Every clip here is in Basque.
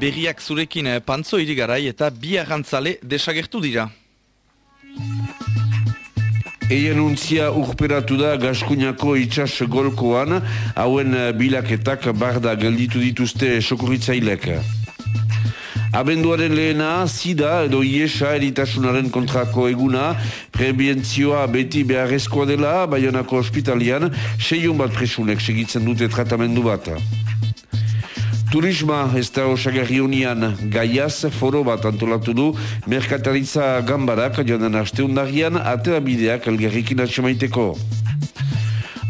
Berriak zurekin eh, pantzo irigarai eta bi agantzale desagertu dira. Eien untzia urperatu da Gaskuñako itxas golkoan, hauen eh, bilaketak barda gelditu dituzte sokurritzailek. Abenduaren lehena, zida edo iesa eritasunaren kontrako eguna, prebientzioa beti beharrezkoa dela, Bayonako ospitalian, seion bat presunek segitzen dute tratamendu bat. Turisma ez da osagarri unian gaiaz foro bat antolatu du Merkataritza Gambarak joan den asteundarian atera bideak elgerrikin atxemaiteko.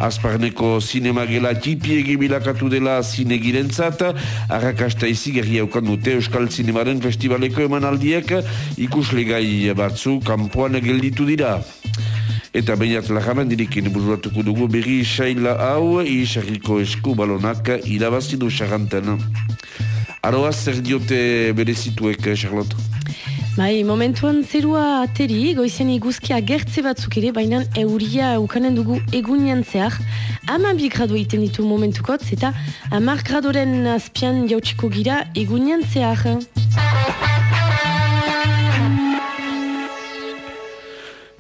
Azparneko sinema gela tipi egibilakatu dela zine girentzat, arrakasta izi gerri haukan dute Euskal Zinemaren Festivaleko emanaldiek ikuslegai batzu kanpoan gelditu dira. Eta bainat lahaman dirikin bururatuko dugu berri saila hau isarriko esku balonak irabazidu xaranten. Aroaz, zer diote berezituek, Charlotte? Bai, momentuan zerua ateri, goizen iguzkia gertze batzuk ere, baina euria ukanen dugu egunian zehar. Ama bi gradu iten ditu momentukot, eta amar gradoren azpian jautsiko gira egunian zehar.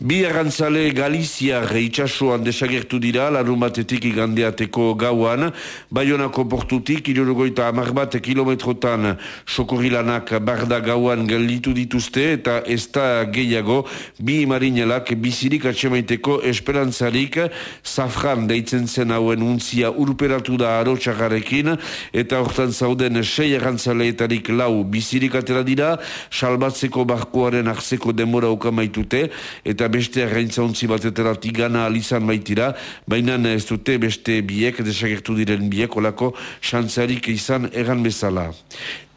Bi errantzale Galizia itxasuan desagertu dira, larun batetik igandeateko gauan, Bayonako portutik, irurogoita amar bat kilometrotan sokorilanak barda gauan gelditu dituzte, eta ez da gehiago, bi marinelak bizirik atxemaiteko esperantzarik, zafran deitzen zen hauen untzia urperatu da arotxagarekin, eta hortan zauden sei errantzaleetarik lau bizirik atera dira, salbatzeko barkoaren arzeko demora ukamaitute, eta beste arraintzauntzi batetara tigana alizan baitira, baina ez dute beste biek, desagertu diren biek, olako xantzarik izan egan bezala.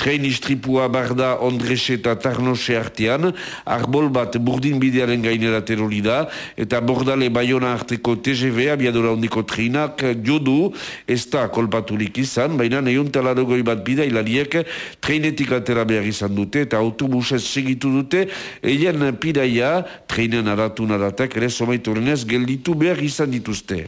Tren istripua barda Ondrese eta Tarnose artean, arbol bat burdin bidearen gainera terori da, eta bordale baiona arteko TGV abiadura ondiko trinak jodu. Ez da kolpaturik izan, baina neun talarogoi bat bida hilariek trenetik atera behar izan dute, eta autobusez segitu dute, eien pidaia, trenen aratu naratak, ere somaiturenez gelditu behar izan dituzte.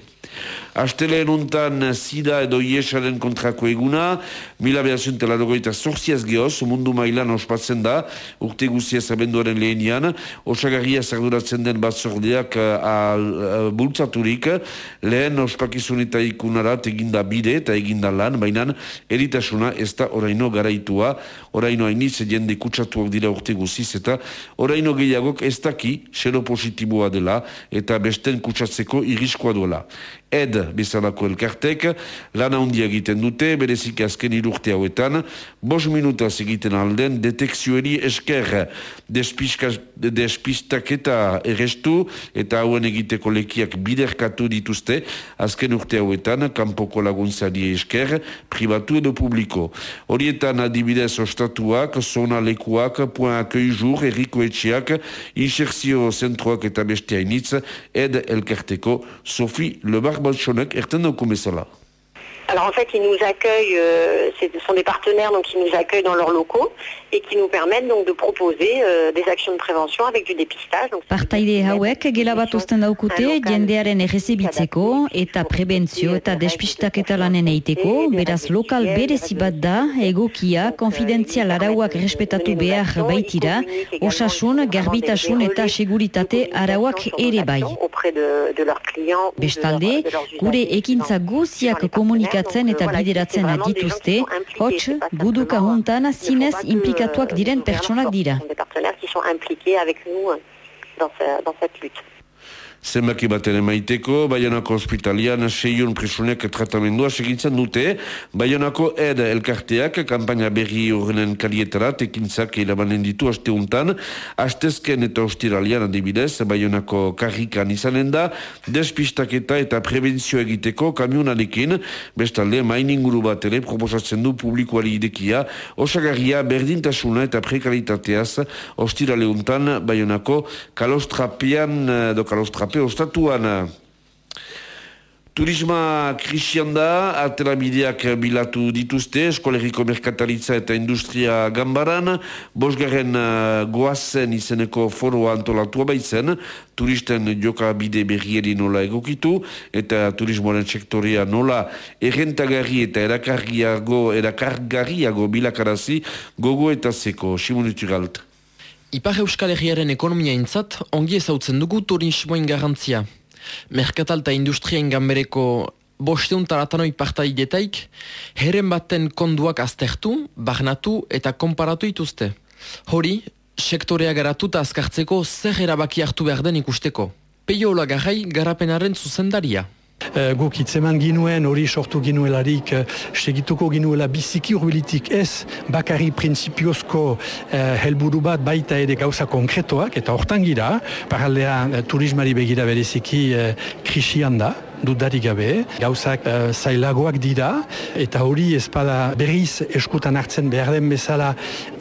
Asteleen untan zida edo iesaren kontrako eguna, mila behasun telarogoita zorziaz gehoz, mundu mailan ospatzen da, urte guziaz abenduaren lehenian, osagarria zarduratzen den bat zordeak uh, uh, bultzaturik, lehen ospakizunetan ikunarat eginda bide eta eginda lan, baina eritasuna ez da oraino garaitua, oraino hainiz jende kutsatuak dira urte guziz, eta oraino gehiagok ez daki xero positiboa dela, eta besten kutsatzeko iriskoa duela ed bezalako elkartek, lana handia egiten dute, berezik azken irurte hauetan, bos minutaz egiten alden, detekzioeri esker despistaketa errestu, eta hauen egiteko lekiak biderkatu dituzte, azken urte hauetan, kanpoko laguntzari esker, privatu edo publiko. Horietan adibidez ostatuak, zona lekuak, poen akoizur, erriko etxeak, inserzio zentroak eta beste hainitz, ed elkarteko, Sophie Lebar Balchonek erten dauko bezala. Alors en fait, ils nous accueillent, euh, ce sont des partenaires donc qui nous accueillent dans leurs locaux et qui nous permettent donc de proposer euh, des actions de prévention avec du dépistage. Donc, Partaide hauek gela bat usten daukute jendearen errezibitzeko eta prebentzio eta despistaketa lanen eiteko, beraz lokal berezi bat da, egokia, konfidentzial arauak respetatu behar baitira, osasun, garbitasun eta seguritate arauak ere bai. Bestalde, gure ekintza guziak komunikatzen eta bideratzen dituzte, hots, guduka juntan zinez implikatuak diren pertsonak dira. qui sont impliqués avec nous ce, dans cette lutte. Zenbaki baten emaiteko, Baionako ospitalian seion presunek tratamendua segintzen dute, Baionako ed elkarteak kampaina berri horrenen kalietara tekintzak irabanen ditu asteuntan, astezken eta ostiralian adibidez, Baionako karrikan izanen da, despistaketa eta prebentzio egiteko kamionarekin, bestalde main inguru bat ere proposatzen du publikoari idekia, osagarria berdintasuna eta prekalitateaz ostiraleuntan Baionako kalostrapian, do kalostrapian, ostatuan Turisma krisian da, atera bideak bilatu dituzte, eskolegiko merkataritza eta industria gambaran, bosgarren uh, goazen izeneko foroa antolatua baitzen, turisten joka bide berrieri nola egokitu, eta turismoaren sektoria nola errentagarri eta erakargiago, erakargarriago bilakarazi gogo eta zeko, simunitu galt. Ipar Euskal Herriaren ekonomia intzat, ongi ezautzen dugu turismoen garantzia. Merkatal eta industriaen gambereko bosteun taratanoi partaidetaik, heren baten konduak aztertu, barnatu eta konparatu ituzte. Hori, sektorea garatuta azkartzeko zer erabaki hartu behar den ikusteko. Peio olagarrai garapenaren zuzendaria. Uh, guk hitzeman ginuen hori sortu ginuelarik uh, segituko ginuela biziki urbilitik ez bakari prinsipiozko uh, helburu bat baita ere gauza konkretoak eta hortan gira paraldea uh, turismari begira bereziki uh, krisian da dudarik gabe, gauzak uh, zailagoak dira, eta hori espada berriz eskutan hartzen behar den bezala.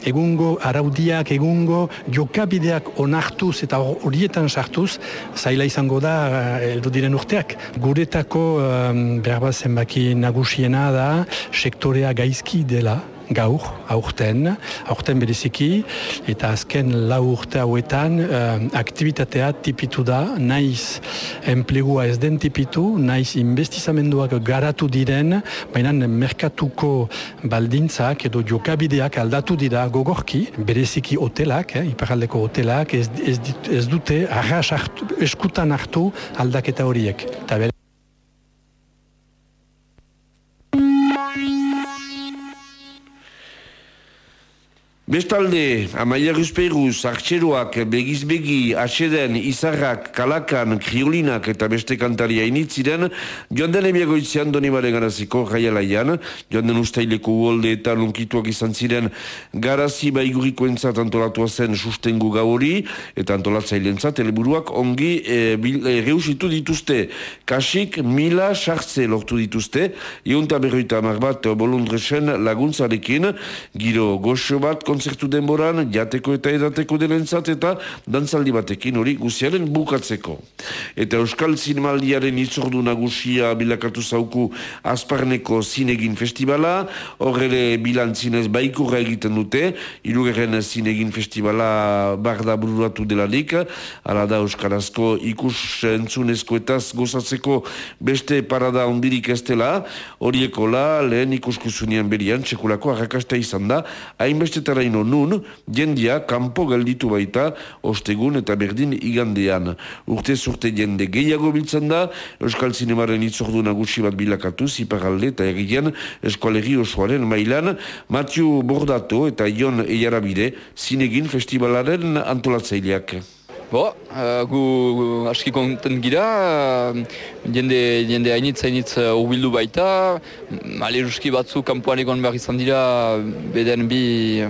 Egungo araudiak, egungo jokabideak onartuz eta horietan sartuz, zaila izango da uh, eldu diren urteak. Guretako um, behar bat zenbaki nagusiena da sektorea gaizki dela, gaur, aurten, aurten bereziki, eta azken lau urte hauetan uh, aktivitatea tipitu da, naiz enplegua ez den tipitu, naiz investizamenduak garatu diren, baina merkatuko baldintzak edo jokabideak aldatu dira gogorki, bereziki hotelak, eh, iparaldeko hotelak, ez, ez, ez dute arras hartu, eskutan hartu aldaketa horiek. Eta Bestalde, amaia ruspeiruz, artxeroak, begizbegi, aseden, izarrak, kalakan, kriolinak eta beste kantaria initziren, joan den emiagoitzean doni baren garaziko jaialaian, joan den ustaileko uolde eta izan ziren garazi baiguriko entzat antolatua zen sustengu gauri, eta antolatzailen zat, eleburuak ongi e, e, reusitu dituzte. Kasik mila sartze lortu dituzte, iunta berroita amar bat bolundresen laguntzarekin, giro goxo bat, konzertu denboran, jateko eta edateko denentzat eta dantzaldi batekin hori guziaren bukatzeko. Eta Euskal Zinemaldiaren itzordu nagusia bilakatu zauku Azparneko Zinegin Festivala, horre bilantzinez baikurra egiten dute, irugerren Zinegin Festivala barda bururatu delarik, ala da Euskarazko ikus entzunezko eta gozatzeko beste parada ondirik ez dela, horieko la, lehen ikuskuzunian berian, txekulako arrakasta izan da, hainbestetara ino nun, jendia kanpo gelditu baita ostegun eta berdin igandean. Urte zurte jende gehiago biltzen da, Euskal Zinemaren itzordu nagusi bat bilakatu, ziparalde eta egian eskualegi osoaren mailan, Mathieu Bordato eta Ion Eiarabide zinegin festivalaren antolatzaileak. Bo, uh, gu, gu aski konten gira, uh, jende, jende hainitz hainitz uh, urbildu baita, maleruski batzu kanpoan egon behar izan dira, beden bi,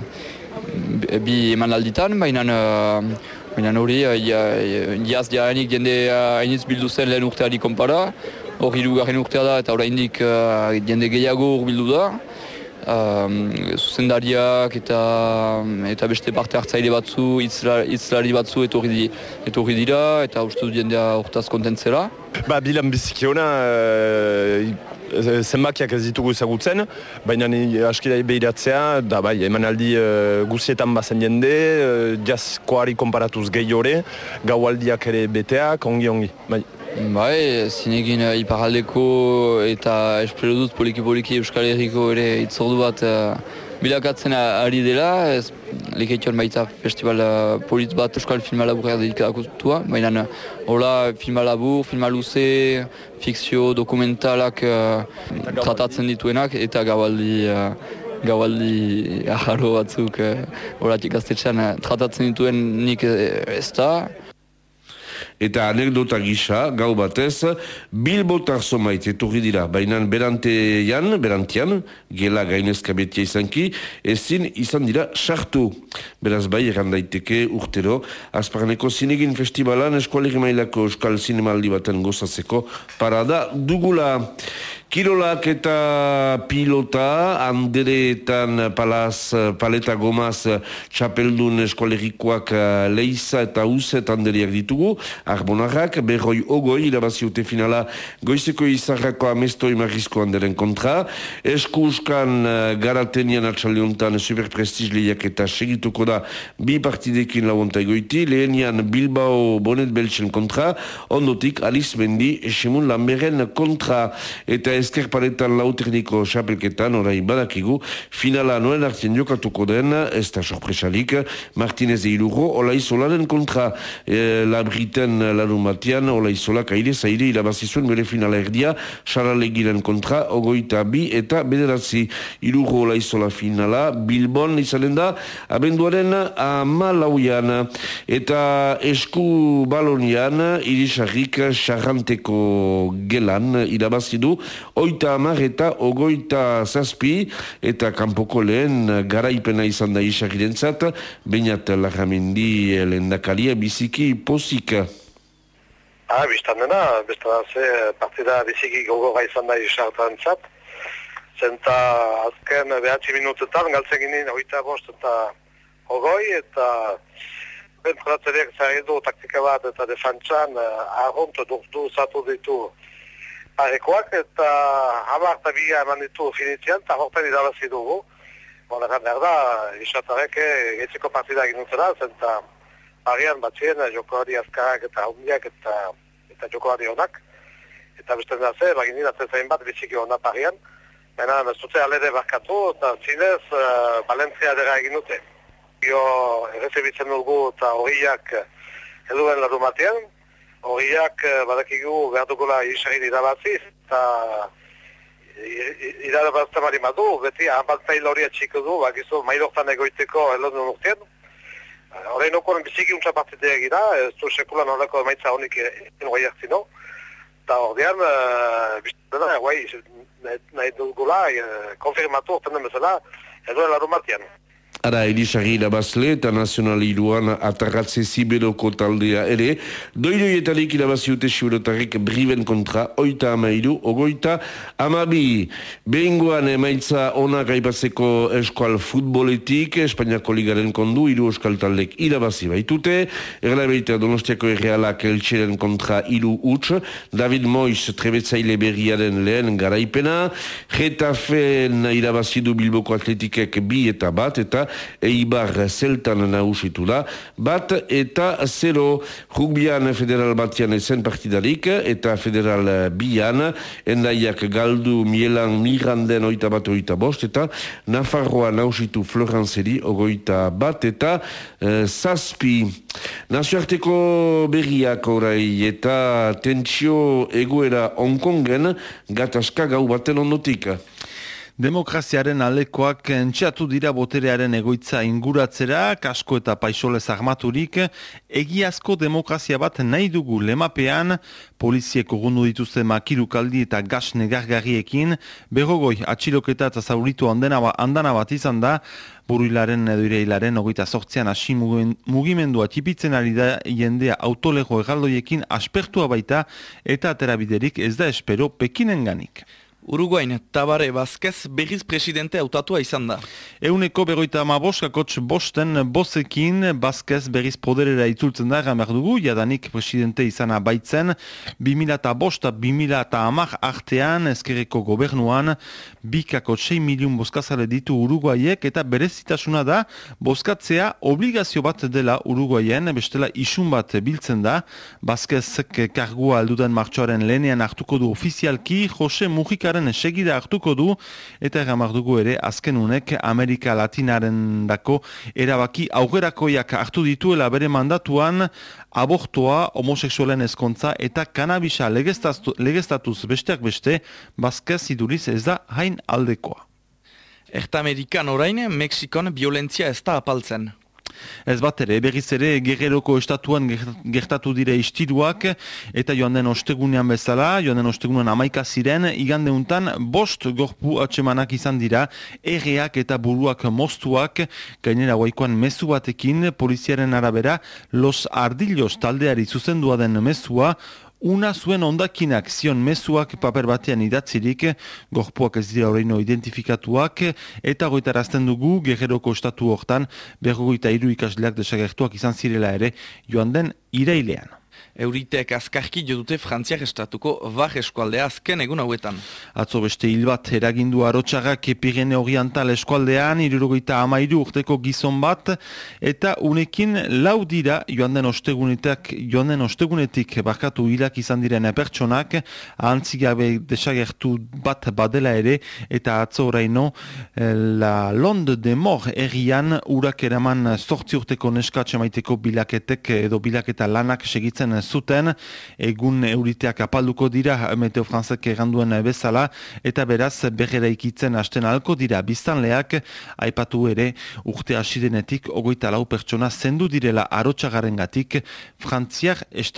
bi eman alditan, baina uh, hori, uh, jaz dianik jende hainitz bildu zen lehen urteari konpara, hori dugarren urtea da eta oraindik uh, jende gehiago urbildu da um, zuzendariak eta eta beste parte hartzaile batzu, itzlari batzu etorri, etorri dira eta uste dut jendea urtaz kontentzera. Ba, bilan biziki hona, e, zenbakiak ez ditugu ezagutzen, baina askira behiratzea, da bai, emanaldi e, guzietan bazen jende, e, jazkoari konparatuz gehi hori, gaualdiak ere beteak, ongi ongi, bai. Bai, zinegin uh, iparaldeko eta espero dut poliki-poliki Euskal Herriko ere itzordu bat uh, bilakatzen ari dela. Ez, Lekeition baita festival uh, polit bat Euskal Filma Laburra dedikatua. Baina hola filma labur, filma luze, fikzio, dokumentalak uh, tratatzen dituenak eta gaualdi... Uh, gaualdi aharo batzuk horatik uh, uh, tratatzen dituen nik ez da. Eta anekdota gisa, gau batez, bilbotar somait etorri dira, baina berantean, berantian, gela gainezka betia izanki, ezin izan dira sartu. Beraz bai, errandaiteke urtero, azparneko zinegin festivalan eskualeri mailako euskal zinemaldi baten gozatzeko parada dugula. Kirolak eta pilota, anderetan palaz, paleta gomaz, txapeldun eskolegikoak leiza eta uzet handeriak ditugu, arbonarrak, berroi ogoi, irabaziote finala, goizeko izarrako amestoi marrizko handeren kontra, eskuskan garatenian atxaliontan superprestiz lehiak eta segituko da bi partidekin lauonta egoiti, lehenian Bilbao Bonet Belchen kontra, ondotik Alice Mendi, Esemun Lamberen kontra, eta esker paretan lauterniko xapelketan, orai badakigu, finala noen hartzen jokatuko den, ez da sorpresalik, Martinez e Ilurro, ola kontra. E, labriten larun batian, ola izolak aire zaire irabazizuen bere finala erdia, xaralegiren kontra, ogoita bi eta bederatzi. Ilurro ola izola finala, Bilbon izanen da, abenduaren amalauian, eta esku balonian, irisarrik xarranteko gelan irabazidu, oita amar eta ogoita zazpi eta kanpoko lehen garaipena izan da isagiren zat, bainat lajamendi lendakaria biziki posika. Ah, biztan dena, biztan ze partida biziki gogorra izan da isartan zat, zenta azken behatzi minutetan galtzeginin oita bost eta ogoi eta Bentratzerek zare du taktika bat eta defantzan uh, ahontu du zatu ditu parekoak eta hamar eta biga eman ditu finitzean eta horten irabazi dugu. Bona gan da, isatarek gehitzeko partida egin dutela, zenta parian batzien jokoari azkarak eta hundiak eta, eta jokoari honak. Eta beste da ze, bagin dira zezain bat biziki hona parian. Baina, ez dute alede barkatu eta zinez uh, Valentzia dira egin dute. Gio errezibitzen dugu eta horiak eduen ladu batean, horiak eh, badakigu behar dugula isagin irabaziz, eta irabazten mari madu, beti ahanbaltzail hori atxiko du, bakizu mailoktan egoiteko elon urtean. Horrein okon biziki untsa partitea gira, ez du sekulan horreko maitza honik egin guai hartzino. Eta ordean, uh, biztena, guai, nahi dugula, uh, konfirmatu orten bezala, eduen larun batean. Ara Elisari irabazle eta nazional iruan atarratze zibeloko taldea ere, doidoietarik irabaziute siurotarrik briven kontra oita amairu, ogoita amabi. Behingoan emaitza onak aipatzeko eskual futboletik, Espainiako ligaren kondu, iru euskal taldek irabazi baitute, erlabeita donostiako errealak eltseren kontra iru huts, David Mois trebetzaile berriaren lehen garaipena, Getafen irabazidu Bilboko atletikek bi eta bat, eta Eibar zeltan nausitu da, bat eta zero. Rugbian federal batian ezen partidarik eta federal bian. Endaiak galdu mielan miranden oita bat oita bost eta Nafarroa nausitu Floranzeri ogoita bat eta e, zazpi. Nazioarteko berriak orai eta tentsio egoera Hongkongen gatazka gau baten ondotik. Demokraziaren alekoak entxeatu dira boterearen egoitza inguratzera, kasko eta paixolez armaturik, egiazko demokrazia bat nahi dugu lemapean, polizieko gundu dituzte makirukaldi eta gas negargarriekin, berrogoi atxiloketa eta zauritu andana bat izan da, buruilaren edo ireilaren ogoita sortzean hasi mugimendua tipitzen ari da jendea autolego egaldoiekin aspertua baita eta aterabiderik ez da espero pekinen ganik. Uruguain, Tabare Vazquez berriz presidente autatua izan da. Euneko berroita ama boskakotx bosten bozekin Vazquez berriz poderera itzultzen da egan dugu, jadanik presidente izan baitzen, 2000 eta bosta 2000 eta amak artean ezkerreko gobernuan, bikako 6 milion boskazale ditu Uruguaiek eta berezitasuna da boskatzea obligazio bat dela Uruguaien, bestela isun bat biltzen da, Vazquezek kargua aldudan martxoaren lehenean hartuko du ofizialki, Jose Mujikar Amerikaren segida hartuko du eta egamar dugu ere azken unek Amerika Latinaren dako erabaki aurrerakoiak hartu dituela bere mandatuan abortoa, homoseksualen ezkontza eta kanabisa legestatuz besteak beste, bazkaz iduriz ez da hain aldekoa. Erta Amerikan orain, Mexikon violentzia ez da apaltzen. Ez bat ere, berriz ere gerreroko estatuan gertatu dire istiduak eta joan den ostegunean bezala, joan den ostegunean amaika ziren, igande untan bost gorpu atsemanak izan dira, erreak eta buruak moztuak, gainera guaikoan mezu batekin, poliziaren arabera, los ardillos taldeari zuzendua den mezua, una zuen ondakinak zion mezuak paper batean idatzirik, gorpuak ez dira horreino identifikatuak, eta goitarazten dugu gejeroko estatu hortan berrogoita iru ikasleak desagertuak izan zirela ere joan den irailean. Euritek azkarki jo dute frantziak estatuko bar eskualdea azken egun hauetan. Atzo beste hil bat eragindu arotxarrak Pirene Oriental eskualdean, irurogeita amairu urteko gizon bat, eta unekin lau dira joan den ostegunetak, joan den ostegunetik barkatu hilak izan diren pertsonak, ahantzigabe desagertu bat badela ere, eta atzo oraino eh, la Lond de Mor errian urak eraman sortzi urteko neskatxe maiteko bilaketek edo bilaketa lanak segitzen zuten, egun euriteak apalduko dira Meteo Franzek erranduen bezala, eta beraz berrera ikitzen hasten alko dira. Biztanleak, aipatu ere urte asidenetik ogoita lau pertsona zendu direla arotxagaren gatik, Frantziak estatu